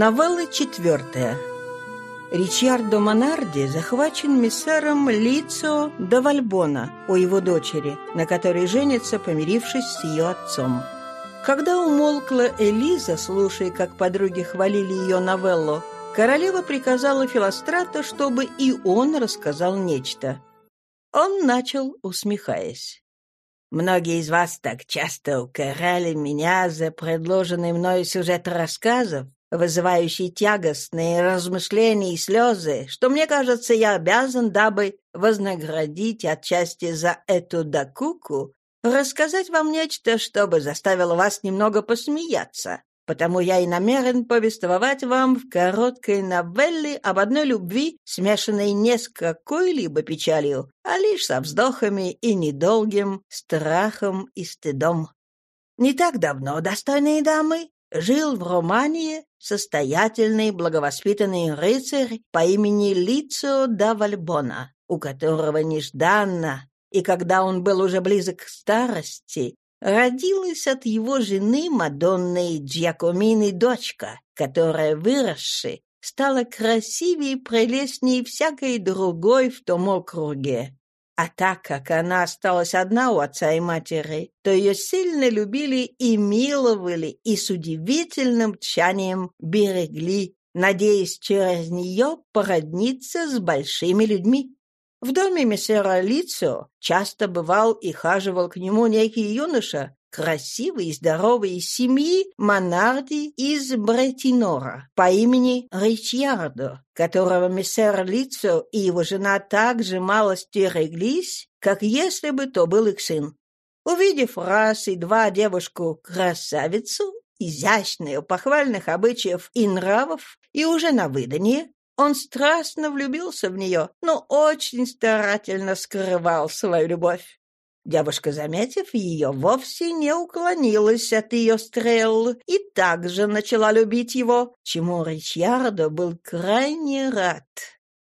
Новелла четвертая. Ричардо Монарди захвачен миссером Лицо до Вальбона у его дочери, на которой женится, помирившись с ее отцом. Когда умолкла Элиза, слушая, как подруги хвалили ее новеллу, королева приказала Филострата, чтобы и он рассказал нечто. Он начал, усмехаясь. «Многие из вас так часто укоряли меня за предложенный мною сюжет рассказов, вызывающий тягостные размышления и слезы, что, мне кажется, я обязан, дабы вознаградить отчасти за эту докуку, рассказать вам нечто, чтобы заставило вас немного посмеяться. Потому я и намерен повествовать вам в короткой новелле об одной любви, смешанной не с какой-либо печалью, а лишь со вздохами и недолгим страхом и стыдом. Не так давно, достойные дамы, жил в Романии состоятельный благовоспитанный рыцарь по имени Лицо да Вальбона, у которого нежданно, и когда он был уже близок к старости, родилась от его жены Мадонны Джакомины дочка, которая, выросши, стала красивее и прелестнее всякой другой в том округе. А так как она осталась одна у отца и матери, то ее сильно любили и миловали, и с удивительным тщанием берегли, надеясь через нее породниться с большими людьми. В доме мессера Лицо часто бывал и хаживал к нему некий юноша, красивый и здоровый из семьи Монарди из Бретинора по имени Ричьярдо, которого мессер Лицо и его жена так же мало стереглись, как если бы то был их сын. Увидев раз и два девушку-красавицу, изящную, похвальных обычаев и нравов, и уже на выданье, он страстно влюбился в нее, но очень старательно скрывал свою любовь. Девушка, заметив ее, вовсе не уклонилась от ее стрел и также начала любить его, чему Ричьярдо был крайне рад.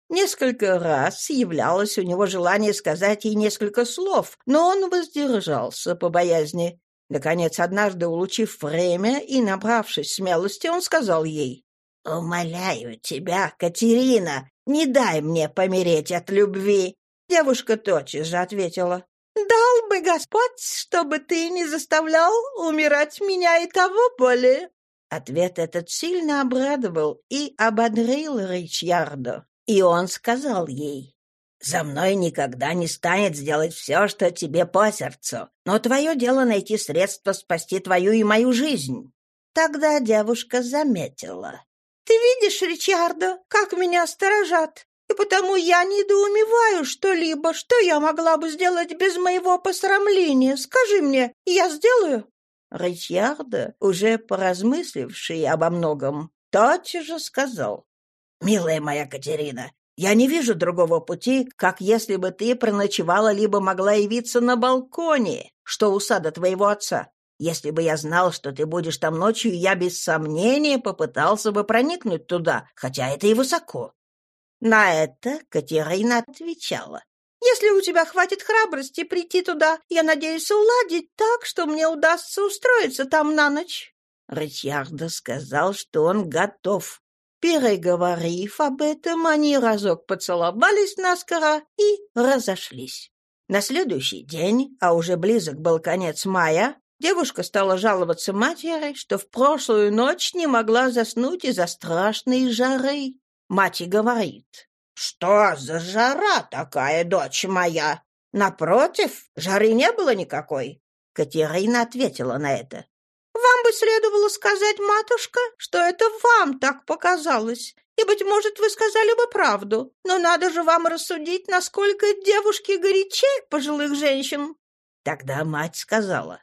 Несколько раз являлось у него желание сказать ей несколько слов, но он воздержался по боязни. Наконец, однажды, улучив время и набравшись смелости, он сказал ей, «Умоляю тебя, Катерина, не дай мне помереть от любви». Девушка тотчас же ответила, Дал бы Господь, чтобы ты не заставлял умирать меня и того более. Ответ этот сильно обрадовал и ободрил Ричьярдо. И он сказал ей, «За мной никогда не станет сделать все, что тебе по сердцу, но твое дело найти средства спасти твою и мою жизнь». Тогда девушка заметила. «Ты видишь, Ричардо, как меня сторожат? И потому я недоумеваю что-либо, что я могла бы сделать без моего посрамления. Скажи мне, я сделаю?» Ричьярда, уже поразмысливший обо многом, тотчас же сказал. «Милая моя Катерина, я не вижу другого пути, как если бы ты проночевала либо могла явиться на балконе, что у сада твоего отца. Если бы я знал, что ты будешь там ночью, я без сомнения попытался бы проникнуть туда, хотя это и высоко. На это Катерина отвечала. «Если у тебя хватит храбрости прийти туда, я надеюсь уладить так, что мне удастся устроиться там на ночь». Ричардо сказал, что он готов. Переговорив об этом, они разок поцеловались наскоро и разошлись. На следующий день, а уже близок был конец мая, девушка стала жаловаться матери, что в прошлую ночь не могла заснуть из-за страшной жары. Мать и говорит, «Что за жара такая, дочь моя? Напротив, жары не было никакой». Катерина ответила на это. «Вам бы следовало сказать, матушка, что это вам так показалось, и, быть может, вы сказали бы правду, но надо же вам рассудить, насколько девушки горячей пожилых женщин». Тогда мать сказала,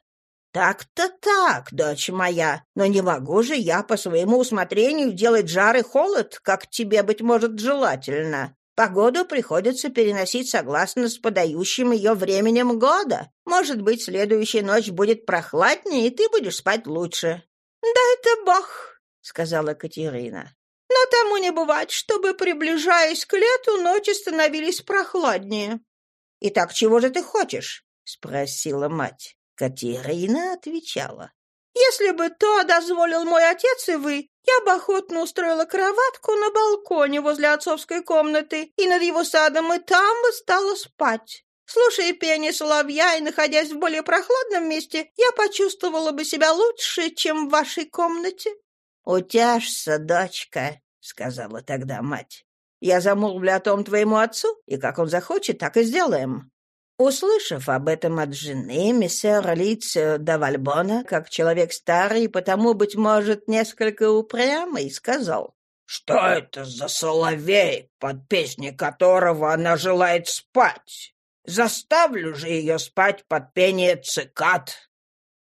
«Так-то так, дочь моя, но не могу же я по своему усмотрению делать жар и холод, как тебе, быть может, желательно. Погоду приходится переносить согласно с подающим ее временем года. Может быть, следующая ночь будет прохладнее, и ты будешь спать лучше». «Да это бог», — сказала Катерина. «Но тому не бывать, чтобы, приближаясь к лету, ночи становились прохладнее». «Итак, чего же ты хочешь?» — спросила мать. Катерина отвечала. Если бы то дозволил мой отец и вы, я бы охотно устроила кроватку на балконе возле отцовской комнаты и над его садом, и там бы стала спать. Слушая пение соловья и находясь в более прохладном месте, я почувствовала бы себя лучше, чем в вашей комнате. — Утяжься, дочка, — сказала тогда мать. — Я замолвлю о том твоему отцу, и как он захочет, так и сделаем. Услышав об этом от жены, мессер Лицио де Вальбона, как человек старый, потому, быть может, несколько упрямый, сказал, «Что это за соловей, под песни которого она желает спать? Заставлю же ее спать под пение цикад».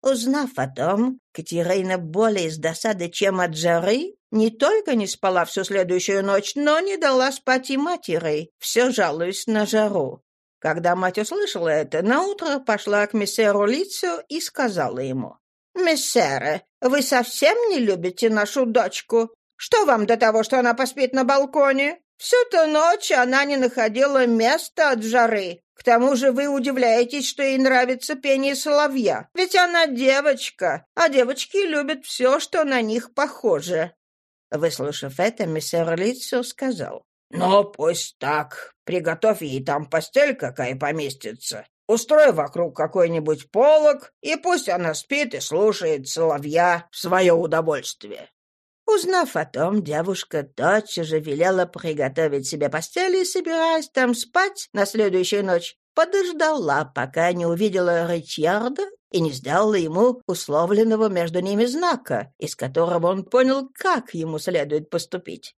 Узнав о том, Катерина более из досады, чем от жары, не только не спала всю следующую ночь, но не дала спать и матери, все жалуясь на жару. Когда мать услышала это, наутро пошла к мессеру Лицу и сказала ему, «Мессере, вы совсем не любите нашу дочку? Что вам до того, что она поспит на балконе? Всю-то ночь она не находила места от жары. К тому же вы удивляетесь, что ей нравится пение соловья. Ведь она девочка, а девочки любят все, что на них похоже». Выслушав это, мессер Лицо сказал, «Ну, пусть так. Приготовь ей там постель, какая поместится. Устрой вокруг какой-нибудь полог, и пусть она спит и слушает соловья в свое удовольствие». Узнав о том, девушка тотчас же велела приготовить себе постель и, собираясь там спать на следующую ночь, подождала, пока не увидела Ричарда и не сделала ему условленного между ними знака, из которого он понял, как ему следует поступить.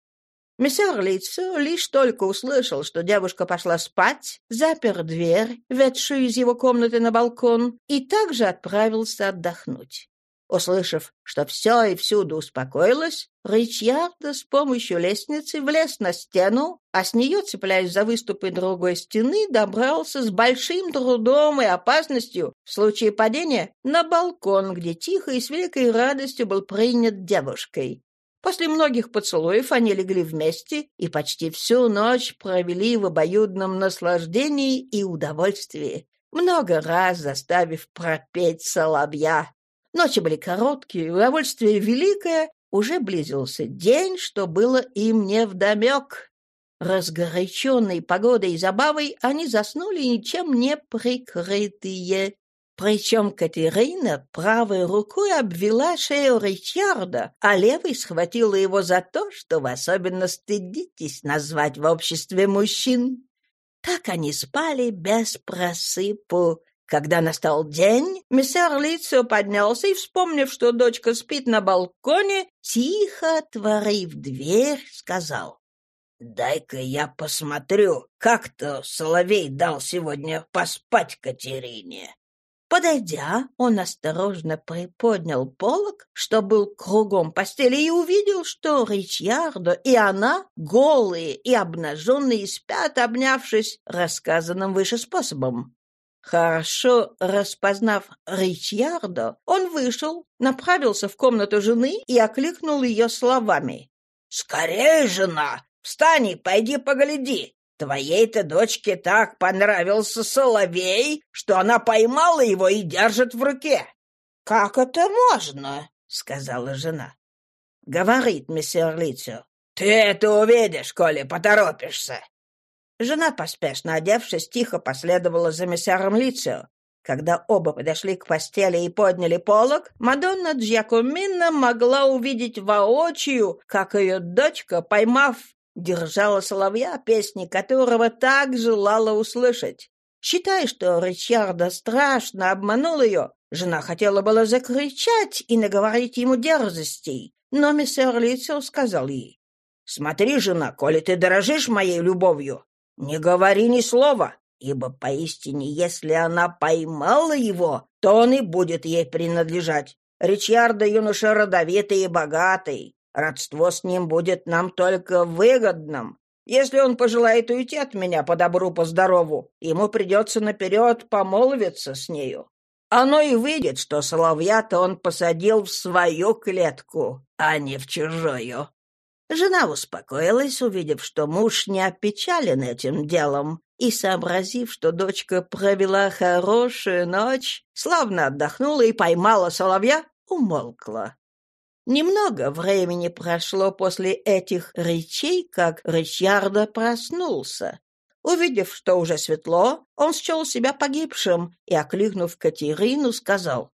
Мессер Лицо лишь только услышал, что девушка пошла спать, запер дверь, ведшую из его комнаты на балкон, и также отправился отдохнуть. Услышав, что все и всюду успокоилось, Ричьярда с помощью лестницы влез на стену, а с нее, цепляясь за выступы другой стены, добрался с большим трудом и опасностью в случае падения на балкон, где тихо и с великой радостью был принят девушкой. После многих поцелуев они легли вместе и почти всю ночь провели в обоюдном наслаждении и удовольствии, много раз заставив пропеть соловья. Ночи были короткие, удовольствие великое, уже близился день, что было им невдомек. Разгоряченные погодой и забавой, они заснули ничем не прикрытые. Причем Катерина правой рукой обвела шею Ричарда, а левой схватила его за то, что вы особенно стыдитесь назвать в обществе мужчин. Так они спали без просыпу. Когда настал день, мессер Лицо поднялся и, вспомнив, что дочка спит на балконе, тихо отворив дверь, сказал, «Дай-ка я посмотрю, как-то Соловей дал сегодня поспать Катерине». Подойдя, он осторожно приподнял полог, что был кругом постели, и увидел, что Ричьярдо и она, голые и обнаженные, спят, обнявшись рассказанным выше способом. Хорошо распознав Ричьярдо, он вышел, направился в комнату жены и окликнул ее словами. «Скорее, жена! Встань и пойди погляди! Твоей-то дочке так понравился соловей, что она поймала его и держит в руке. — Как это можно? — сказала жена. — Говорит мессер Лицо. — Ты это увидишь, коли поторопишься. Жена, поспешно одевшись, тихо последовала за мессером Лицо. Когда оба подошли к постели и подняли полог, Мадонна Джакомина могла увидеть воочию, как ее дочка, поймав держала соловья, песни которого так желала услышать. Считая, что Ричарда страшно обманул ее, жена хотела было закричать и наговорить ему дерзостей, но мистер Лицел сказал ей, «Смотри, жена, коли ты дорожишь моей любовью, не говори ни слова, ибо поистине, если она поймала его, то он и будет ей принадлежать. Ричарда юноша родовитый и богатый, Родство с ним будет нам только выгодным. Если он пожелает уйти от меня по добру, по здорову, ему придется наперед помолвиться с нею. Оно и выйдет, что соловья-то он посадил в свою клетку, а не в чужую. Жена успокоилась, увидев, что муж не опечален этим делом, и, сообразив, что дочка провела хорошую ночь, славно отдохнула и поймала соловья, умолкла. Немного времени прошло после этих речей, как Ричардо проснулся. Увидев, что уже светло, он счел себя погибшим и, окликнув Катерину, сказал,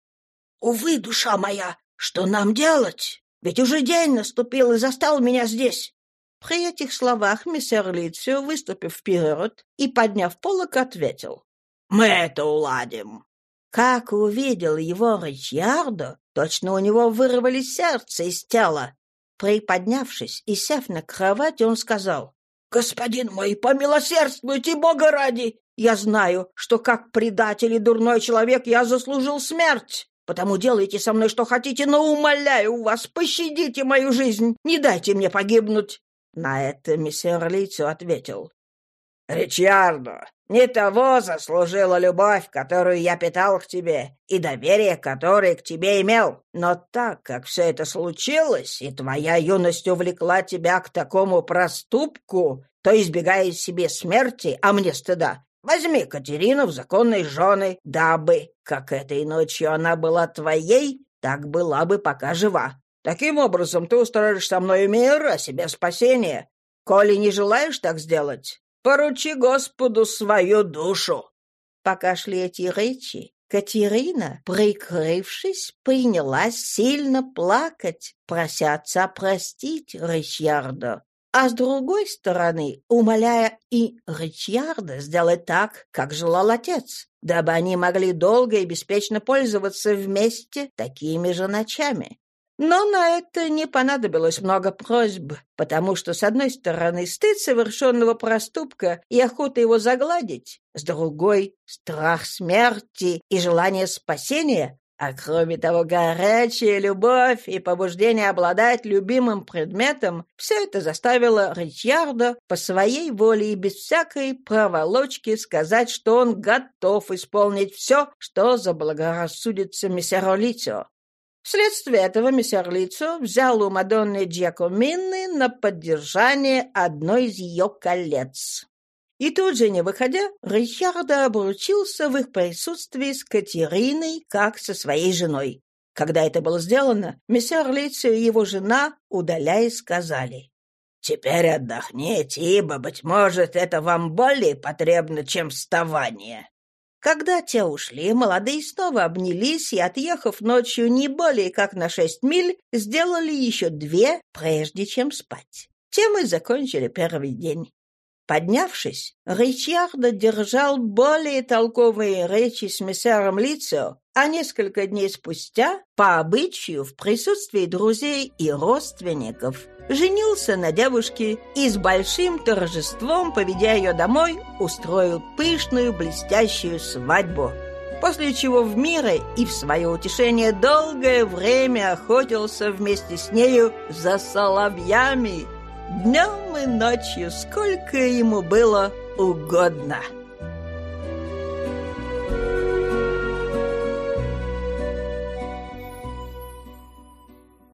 «Увы, душа моя, что нам делать? Ведь уже день наступил и застал меня здесь». При этих словах мистер Лицио, выступив вперед и подняв полок, ответил, «Мы это уладим». Как увидел его Ричардо, точно у него вырвали сердце из тела. Приподнявшись и сев на кровать, он сказал, «Господин мой, помилосердствуйте Бога ради! Я знаю, что как предатель и дурной человек я заслужил смерть. Потому делайте со мной что хотите, но умоляю вас, пощадите мою жизнь, не дайте мне погибнуть». На это мессер Лицо ответил. «Ричардо, не того заслужила любовь, которую я питал к тебе, и доверие, которое к тебе имел. Но так как все это случилось, и твоя юность увлекла тебя к такому проступку, то, избегая себе смерти, а мне стыда, возьми Катерину в законной жены, дабы, как этой ночью она была твоей, так была бы пока жива. Таким образом, ты устроишь со мной мир, а себе спасение. Коли не желаешь так сделать, Поручи Господу свою душу!» Пока шли эти речи, Катерина, прикрывшись, принялась сильно плакать, прося отца простить Ричарда, а с другой стороны, умоляя и Ричарда сделать так, как желал отец, дабы они могли долго и беспечно пользоваться вместе такими же ночами. Но на это не понадобилось много просьб, потому что, с одной стороны, стыд совершенного проступка и охота его загладить, с другой — страх смерти и желание спасения, а кроме того, горячая любовь и побуждение обладать любимым предметом — все это заставило Ричардо по своей воле и без всякой проволочки сказать, что он готов исполнить все, что заблагорассудится мессеру Лицо. Вследствие этого мессер Лицо взял у Мадонны Джакомины на поддержание одной из ее колец. И тут же, не выходя, Ричардо обручился в их присутствии с Катериной, как со своей женой. Когда это было сделано, мессер Лицо и его жена, удаляясь, сказали, «Теперь отдохните, ибо, быть может, это вам более потребно, чем вставание». Когда те ушли, молодые снова обнялись и, отъехав ночью не более как на шесть миль, сделали еще две, прежде чем спать. Тем и закончили первый день. Поднявшись, Ричардо держал более толковые речи с мессером Лицо, а несколько дней спустя, по обычаю, в присутствии друзей и родственников, женился на девушке и с большим торжеством, поведя ее домой, устроил пышную блестящую свадьбу. После чего в мире и в свое утешение долгое время охотился вместе с нею за соловьями – днем и ночью, сколько ему было угодно.